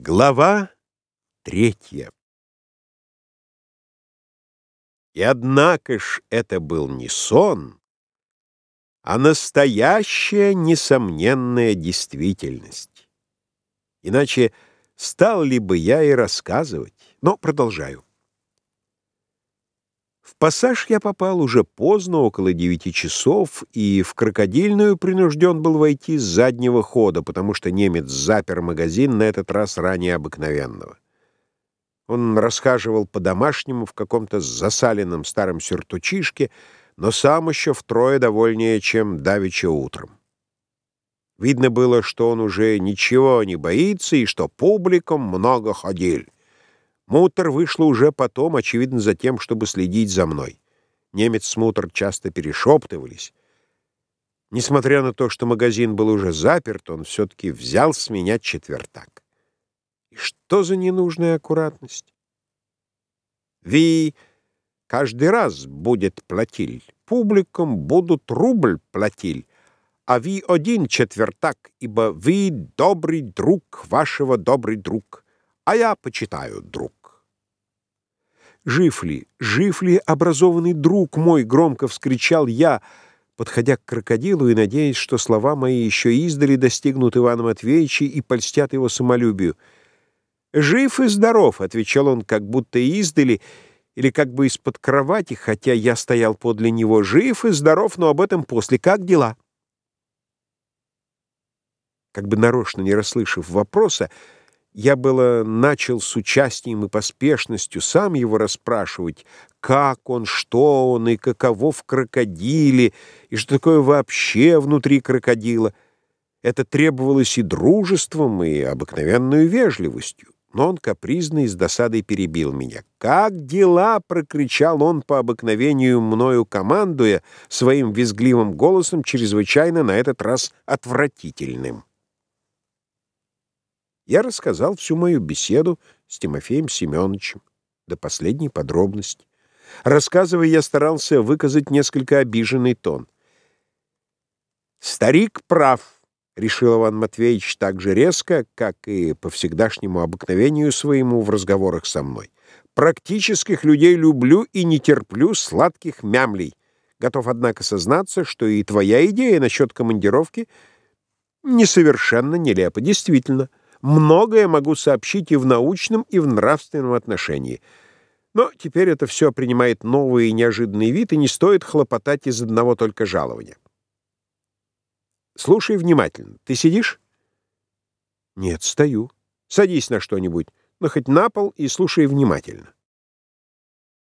Глава третья И однако ж это был не сон, а настоящая несомненная действительность. Иначе стал ли бы я и рассказывать, но продолжаю. В пассаж я попал уже поздно, около девяти часов, и в крокодильную принужден был войти с заднего хода, потому что немец запер магазин на этот раз ранее обыкновенного. Он расхаживал по-домашнему в каком-то засаленном старом сюртучишке, но сам еще втрое довольнее, чем давеча утром. Видно было, что он уже ничего не боится и что публиком много ходил. Мутер вышла уже потом, очевидно, за тем, чтобы следить за мной. Немец с Мутер часто перешептывались. Несмотря на то, что магазин был уже заперт, он все-таки взял с меня четвертак. И что за ненужная аккуратность? Ви каждый раз будет платиль, публикам будут рубль платиль, а ви один четвертак, ибо вы добрый друг вашего добрый друг, а я почитаю друг. «Жив ли? Жив ли образованный друг мой?» — громко вскричал я, подходя к крокодилу и надеясь, что слова мои еще издали достигнут Ивана Матвеевича и польстят его самолюбию. «Жив и здоров», — отвечал он, как будто издали, или как бы из-под кровати, хотя я стоял подле него. «Жив и здоров, но об этом после. Как дела?» Как бы нарочно не расслышав вопроса, я было начал с участием и поспешностью сам его расспрашивать, как он, что он и каково в крокодиле, и что такое вообще внутри крокодила. Это требовалось и дружеством, и обыкновенную вежливостью. Но он капризно и с досадой перебил меня. «Как дела?» — прокричал он по обыкновению мною командуя своим визгливым голосом, чрезвычайно на этот раз отвратительным. Я рассказал всю мою беседу с Тимофеем Семеновичем до последней подробности. Рассказывая, я старался выказать несколько обиженный тон. «Старик прав», — решил Иван Матвеевич так же резко, как и по всегдашнему обыкновению своему в разговорах со мной. «Практических людей люблю и не терплю сладких мямлей. Готов, однако, сознаться, что и твоя идея насчет командировки несовершенно нелепа. Действительно, многое могу сообщить и в научном, и в нравственном отношении. Но теперь это все принимает новый и неожиданный вид, и не стоит хлопотать из одного только жалования. Слушай внимательно. Ты сидишь? Нет, стою. Садись на что-нибудь, но хоть на пол и слушай внимательно.